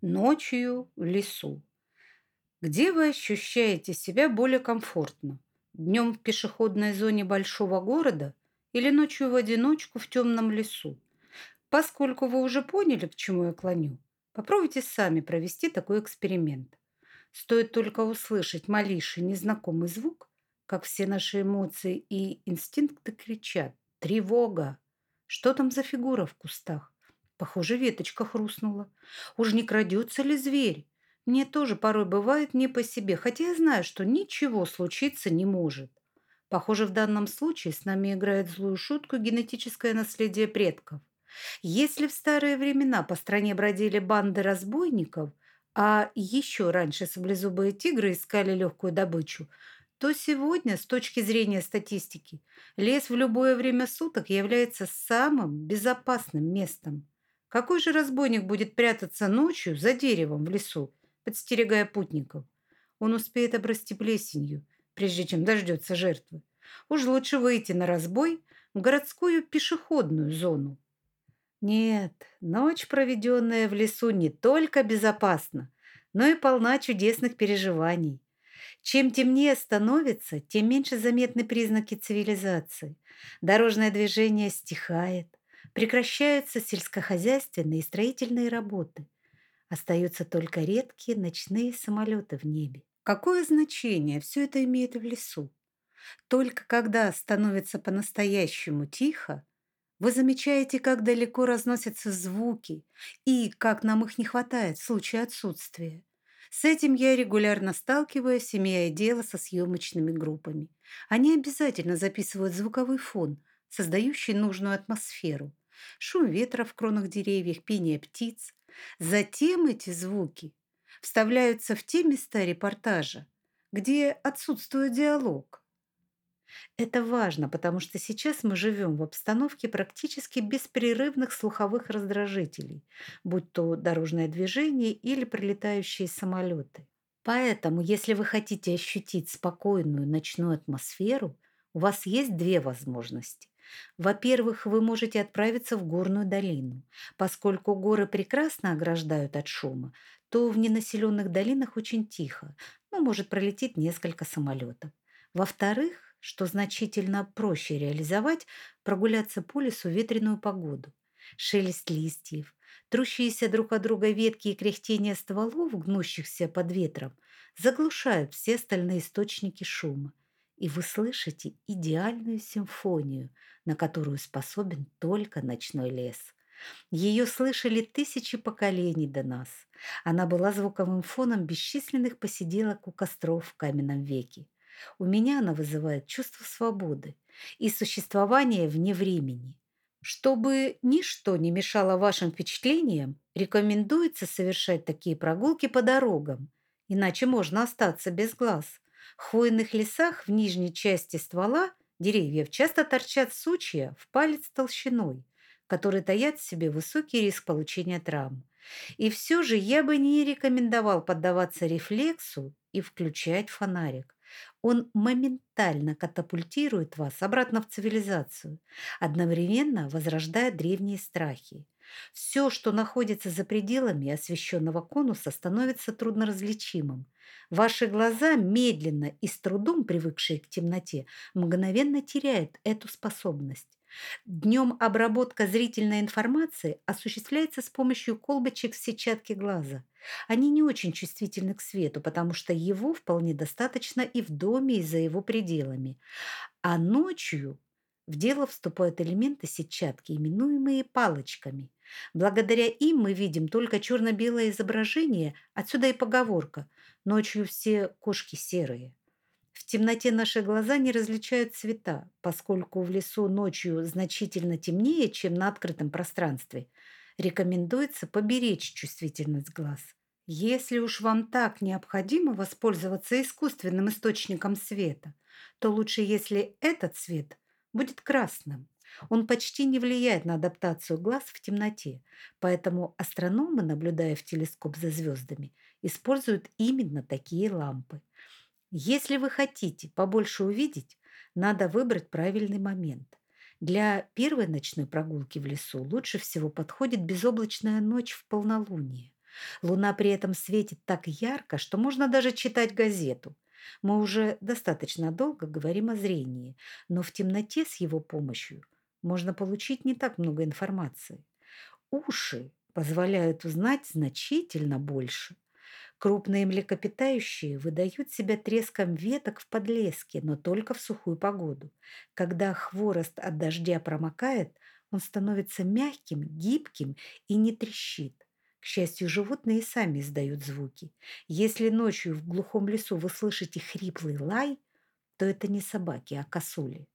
Ночью в лесу. Где вы ощущаете себя более комфортно? Днем в пешеходной зоне большого города или ночью в одиночку в темном лесу? Поскольку вы уже поняли, к чему я клоню, попробуйте сами провести такой эксперимент. Стоит только услышать малейший незнакомый звук, как все наши эмоции и инстинкты кричат «Тревога!» Что там за фигура в кустах? Похоже, веточка хрустнула. Уж не крадется ли зверь? Мне тоже порой бывает не по себе, хотя я знаю, что ничего случиться не может. Похоже, в данном случае с нами играет злую шутку генетическое наследие предков. Если в старые времена по стране бродили банды разбойников, а еще раньше саблезубые тигры искали легкую добычу, то сегодня, с точки зрения статистики, лес в любое время суток является самым безопасным местом. Какой же разбойник будет прятаться ночью за деревом в лесу, подстерегая путников? Он успеет обрасти плесенью, прежде чем дождется жертвы. Уж лучше выйти на разбой в городскую пешеходную зону. Нет, ночь, проведенная в лесу, не только безопасна, но и полна чудесных переживаний. Чем темнее становится, тем меньше заметны признаки цивилизации. Дорожное движение стихает, Прекращаются сельскохозяйственные и строительные работы. Остаются только редкие ночные самолеты в небе. Какое значение все это имеет в лесу? Только когда становится по-настоящему тихо, вы замечаете, как далеко разносятся звуки и как нам их не хватает в случае отсутствия. С этим я регулярно сталкиваюсь, имея дело со съемочными группами. Они обязательно записывают звуковой фон, создающий нужную атмосферу шум ветра в кронах деревьев, пение птиц. Затем эти звуки вставляются в те места репортажа, где отсутствует диалог. Это важно, потому что сейчас мы живем в обстановке практически беспрерывных слуховых раздражителей, будь то дорожное движение или прилетающие самолеты. Поэтому, если вы хотите ощутить спокойную ночную атмосферу, у вас есть две возможности. Во-первых, вы можете отправиться в горную долину. Поскольку горы прекрасно ограждают от шума, то в ненаселенных долинах очень тихо, но может пролететь несколько самолетов. Во-вторых, что значительно проще реализовать, прогуляться по лесу в ветреную погоду. Шелест листьев, трущиеся друг от друга ветки и кряхтение стволов, гнущихся под ветром, заглушают все остальные источники шума и вы слышите идеальную симфонию, на которую способен только ночной лес. Ее слышали тысячи поколений до нас. Она была звуковым фоном бесчисленных посиделок у костров в каменном веке. У меня она вызывает чувство свободы и существования вне времени. Чтобы ничто не мешало вашим впечатлениям, рекомендуется совершать такие прогулки по дорогам, иначе можно остаться без глаз – хвойных лесах в нижней части ствола деревьев часто торчат сучья в палец толщиной, которые таят в себе высокий риск получения травм. И все же я бы не рекомендовал поддаваться рефлексу и включать фонарик. Он моментально катапультирует вас обратно в цивилизацию, одновременно возрождая древние страхи. Все, что находится за пределами освещенного конуса, становится трудноразличимым. Ваши глаза, медленно и с трудом привыкшие к темноте, мгновенно теряют эту способность. Днем обработка зрительной информации осуществляется с помощью колбочек в сетчатке глаза. Они не очень чувствительны к свету, потому что его вполне достаточно и в доме, и за его пределами. А ночью в дело вступают элементы сетчатки, именуемые палочками. Благодаря им мы видим только черно-белое изображение, отсюда и поговорка «ночью все кошки серые». В темноте наши глаза не различают цвета, поскольку в лесу ночью значительно темнее, чем на открытом пространстве. Рекомендуется поберечь чувствительность глаз. Если уж вам так необходимо воспользоваться искусственным источником света, то лучше, если этот цвет будет красным. Он почти не влияет на адаптацию глаз в темноте, поэтому астрономы, наблюдая в телескоп за звездами, используют именно такие лампы. Если вы хотите побольше увидеть, надо выбрать правильный момент. Для первой ночной прогулки в лесу лучше всего подходит безоблачная ночь в полнолуние. Луна при этом светит так ярко, что можно даже читать газету. Мы уже достаточно долго говорим о зрении, но в темноте с его помощью можно получить не так много информации. Уши позволяют узнать значительно больше. Крупные млекопитающие выдают себя треском веток в подлеске, но только в сухую погоду. Когда хворост от дождя промокает, он становится мягким, гибким и не трещит. К счастью, животные сами издают звуки. Если ночью в глухом лесу вы слышите хриплый лай, то это не собаки, а косули.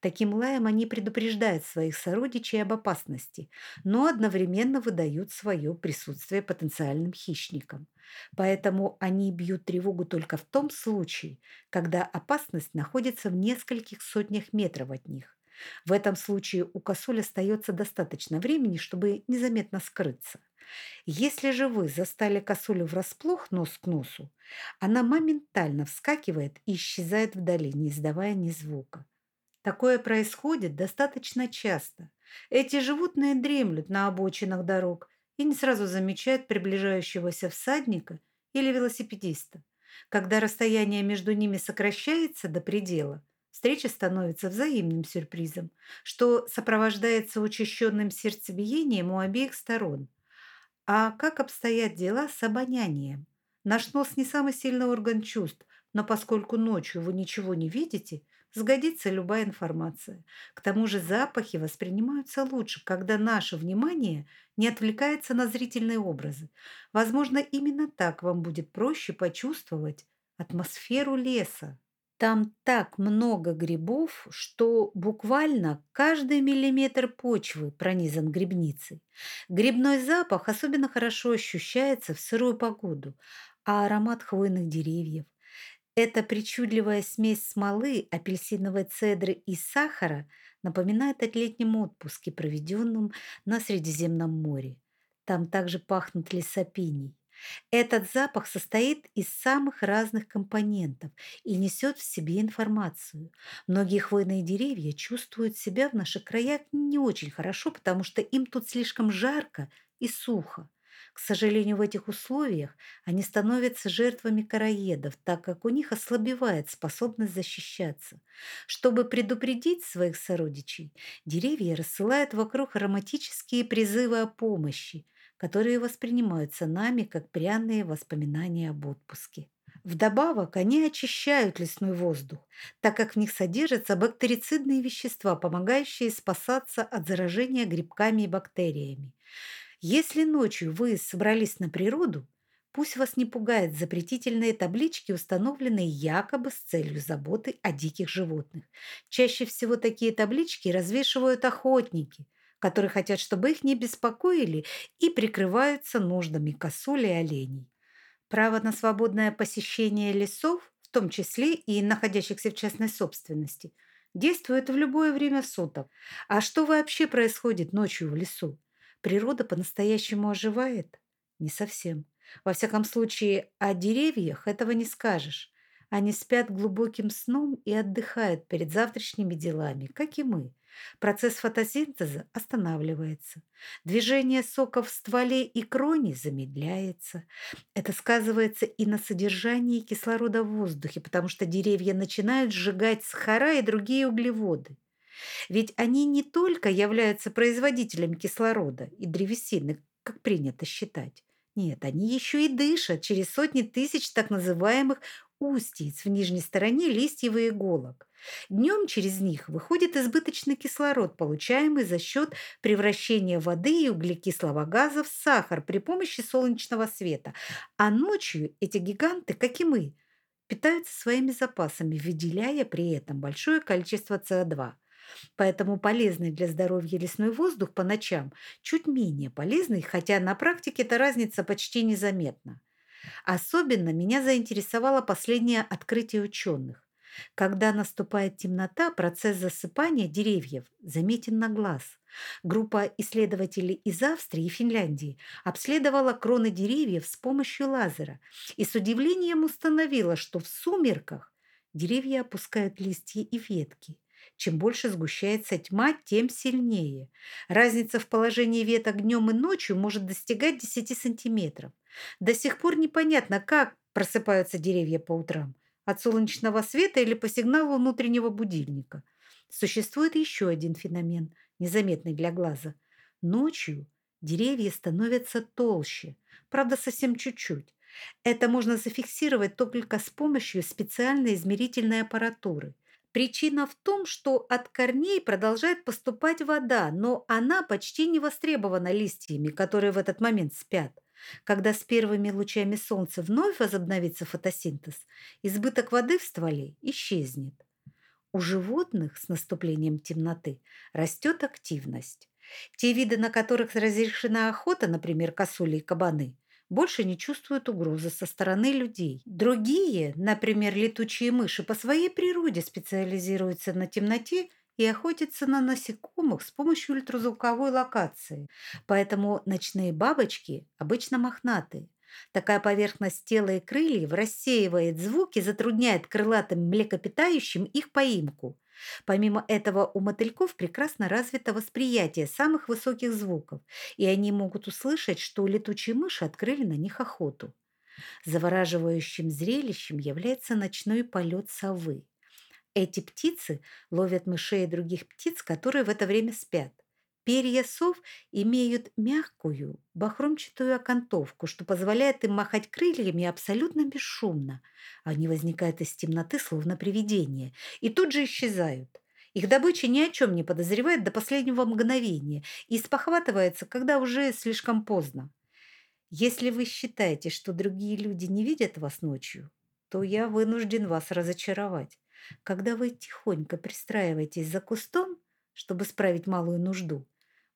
Таким лаем они предупреждают своих сородичей об опасности, но одновременно выдают свое присутствие потенциальным хищникам. Поэтому они бьют тревогу только в том случае, когда опасность находится в нескольких сотнях метров от них. В этом случае у косуль остается достаточно времени, чтобы незаметно скрыться. Если же вы застали косулю врасплох нос к носу, она моментально вскакивает и исчезает вдали, не издавая ни звука. Такое происходит достаточно часто. Эти животные дремлют на обочинах дорог и не сразу замечают приближающегося всадника или велосипедиста. Когда расстояние между ними сокращается до предела, встреча становится взаимным сюрпризом, что сопровождается учащенным сердцебиением у обеих сторон. А как обстоят дела с обонянием? Наш нос не самый сильный орган чувств, но поскольку ночью вы ничего не видите, сгодится любая информация. К тому же запахи воспринимаются лучше, когда наше внимание не отвлекается на зрительные образы. Возможно, именно так вам будет проще почувствовать атмосферу леса. Там так много грибов, что буквально каждый миллиметр почвы пронизан грибницей. Грибной запах особенно хорошо ощущается в сырую погоду, а аромат хвойных деревьев, эта причудливая смесь смолы, апельсиновой цедры и сахара напоминает о летнем отпуске, проведенном на Средиземном море. Там также пахнут лесопиней. Этот запах состоит из самых разных компонентов и несет в себе информацию. Многие хвойные деревья чувствуют себя в наших краях не очень хорошо, потому что им тут слишком жарко и сухо. К сожалению, в этих условиях они становятся жертвами короедов, так как у них ослабевает способность защищаться. Чтобы предупредить своих сородичей, деревья рассылают вокруг ароматические призывы о помощи, которые воспринимаются нами как пряные воспоминания об отпуске. Вдобавок они очищают лесной воздух, так как в них содержатся бактерицидные вещества, помогающие спасаться от заражения грибками и бактериями. Если ночью вы собрались на природу, пусть вас не пугают запретительные таблички, установленные якобы с целью заботы о диких животных. Чаще всего такие таблички развешивают охотники, которые хотят, чтобы их не беспокоили и прикрываются нуждами косуль и оленей. Право на свободное посещение лесов, в том числе и находящихся в частной собственности, действует в любое время суток. А что вообще происходит ночью в лесу? Природа по-настоящему оживает? Не совсем. Во всяком случае, о деревьях этого не скажешь. Они спят глубоким сном и отдыхают перед завтрашними делами, как и мы. Процесс фотосинтеза останавливается. Движение соков в стволе и кроне замедляется. Это сказывается и на содержании кислорода в воздухе, потому что деревья начинают сжигать сахара и другие углеводы. Ведь они не только являются производителями кислорода и древесины, как принято считать. Нет, они еще и дышат через сотни тысяч так называемых устиц в нижней стороне листьев и иголок. Днем через них выходит избыточный кислород, получаемый за счет превращения воды и углекислого газа в сахар при помощи солнечного света. А ночью эти гиганты, как и мы, питаются своими запасами, выделяя при этом большое количество СО2. Поэтому полезный для здоровья лесной воздух по ночам чуть менее полезный, хотя на практике эта разница почти незаметна. Особенно меня заинтересовало последнее открытие ученых. Когда наступает темнота, процесс засыпания деревьев заметен на глаз. Группа исследователей из Австрии и Финляндии обследовала кроны деревьев с помощью лазера и с удивлением установила, что в сумерках деревья опускают листья и ветки. Чем больше сгущается тьма, тем сильнее. Разница в положении веток днем и ночью может достигать 10 сантиметров. До сих пор непонятно, как просыпаются деревья по утрам. От солнечного света или по сигналу внутреннего будильника. Существует еще один феномен, незаметный для глаза. Ночью деревья становятся толще, правда совсем чуть-чуть. Это можно зафиксировать только с помощью специальной измерительной аппаратуры. Причина в том, что от корней продолжает поступать вода, но она почти не востребована листьями, которые в этот момент спят. Когда с первыми лучами солнца вновь возобновится фотосинтез, избыток воды в стволе исчезнет. У животных с наступлением темноты растет активность. Те виды, на которых разрешена охота, например, косули и кабаны, больше не чувствуют угрозы со стороны людей. Другие, например, летучие мыши, по своей природе специализируются на темноте и охотятся на насекомых с помощью ультразвуковой локации. Поэтому ночные бабочки обычно мохнатые. Такая поверхность тела и крыльев рассеивает звуки, затрудняет крылатым млекопитающим их поимку. Помимо этого у мотыльков прекрасно развито восприятие самых высоких звуков, и они могут услышать, что летучие мыши открыли на них охоту. Завораживающим зрелищем является ночной полет совы. Эти птицы ловят мышей и других птиц, которые в это время спят. Перья сов имеют мягкую, бахромчатую окантовку, что позволяет им махать крыльями абсолютно бесшумно. Они возникают из темноты, словно привидения, и тут же исчезают. Их добыча ни о чем не подозревает до последнего мгновения и спохватывается, когда уже слишком поздно. Если вы считаете, что другие люди не видят вас ночью, то я вынужден вас разочаровать. Когда вы тихонько пристраиваетесь за кустом, чтобы справить малую нужду,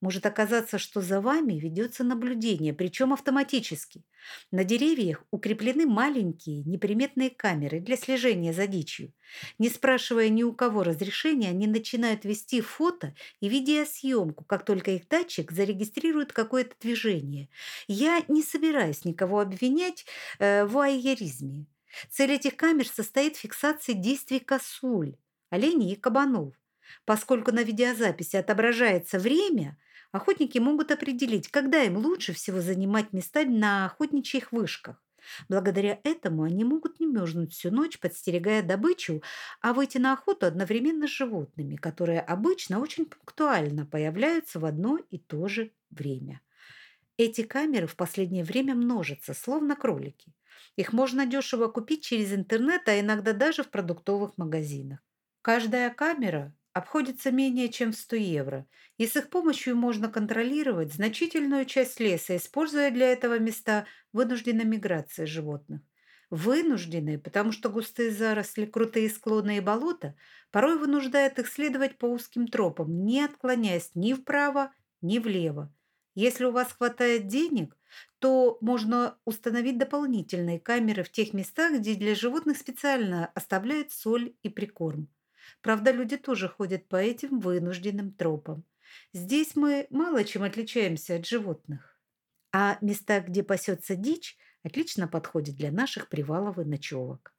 может оказаться, что за вами ведется наблюдение, причем автоматически. На деревьях укреплены маленькие неприметные камеры для слежения за дичью. Не спрашивая ни у кого разрешения, они начинают вести фото и видеосъемку, как только их датчик зарегистрирует какое-то движение. Я не собираюсь никого обвинять э, в айеризме. Цель этих камер состоит в фиксации действий косуль, оленей и кабанов. Поскольку на видеозаписи отображается время, охотники могут определить, когда им лучше всего занимать места на охотничьих вышках. Благодаря этому они могут не мерзнуть всю ночь, подстерегая добычу, а выйти на охоту одновременно с животными, которые обычно очень пунктуально появляются в одно и то же время. Эти камеры в последнее время множатся, словно кролики. Их можно дешево купить через интернет, а иногда даже в продуктовых магазинах. Каждая камера обходится менее чем в 100 евро, и с их помощью можно контролировать значительную часть леса, используя для этого места вынужденной миграции животных. Вынужденные, потому что густые заросли, крутые склоны и болота порой вынуждают их следовать по узким тропам, не отклоняясь ни вправо, ни влево. Если у вас хватает денег, то можно установить дополнительные камеры в тех местах, где для животных специально оставляют соль и прикорм. Правда, люди тоже ходят по этим вынужденным тропам. Здесь мы мало чем отличаемся от животных. А места, где пасется дичь, отлично подходят для наших привалов и ночевок.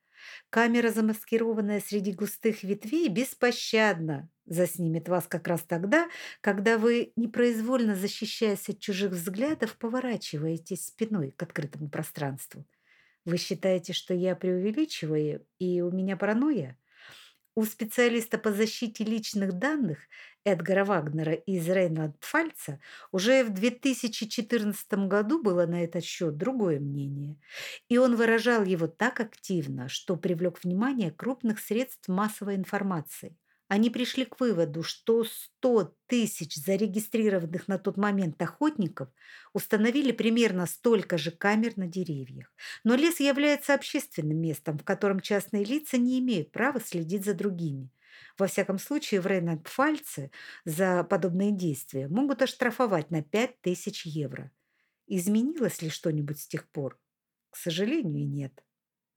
Камера, замаскированная среди густых ветвей, беспощадно заснимет вас как раз тогда, когда вы, непроизвольно защищаясь от чужих взглядов, поворачиваетесь спиной к открытому пространству. Вы считаете, что я преувеличиваю, и у меня паранойя? У специалиста по защите личных данных Эдгара Вагнера из Рейнланд-Пфальца уже в 2014 году было на этот счет другое мнение. И он выражал его так активно, что привлек внимание крупных средств массовой информации. Они пришли к выводу, что 100 тысяч зарегистрированных на тот момент охотников установили примерно столько же камер на деревьях. Но лес является общественным местом, в котором частные лица не имеют права следить за другими. Во всяком случае, в Рейнланд-Пфальце за подобные действия могут оштрафовать на 5000 евро. Изменилось ли что-нибудь с тех пор? К сожалению, нет.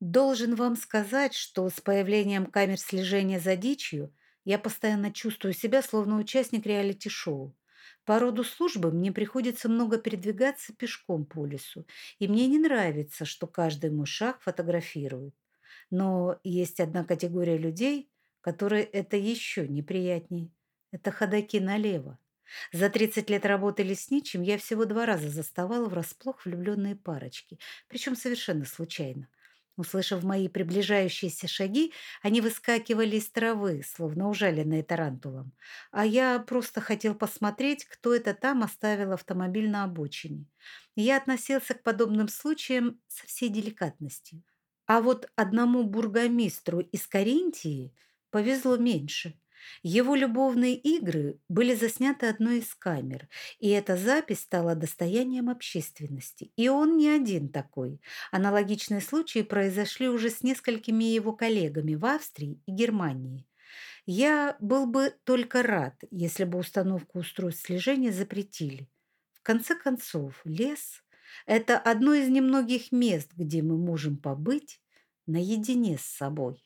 Должен вам сказать, что с появлением камер слежения за дичью я постоянно чувствую себя словно участник реалити-шоу. По роду службы мне приходится много передвигаться пешком по лесу, и мне не нравится, что каждый мой шаг фотографируют. Но есть одна категория людей, которые это еще неприятнее. Это ходаки налево. За 30 лет работы лесничим я всего два раза заставала врасплох влюбленные парочки, причем совершенно случайно. Услышав мои приближающиеся шаги, они выскакивали из травы, словно ужаленные тарантулом. А я просто хотел посмотреть, кто это там оставил автомобиль на обочине. Я относился к подобным случаям со всей деликатностью. А вот одному бургомистру из Каринтии повезло меньше. Его любовные игры были засняты одной из камер, и эта запись стала достоянием общественности. И он не один такой. Аналогичные случаи произошли уже с несколькими его коллегами в Австрии и Германии. Я был бы только рад, если бы установку устройств слежения запретили. В конце концов, лес – это одно из немногих мест, где мы можем побыть наедине с собой.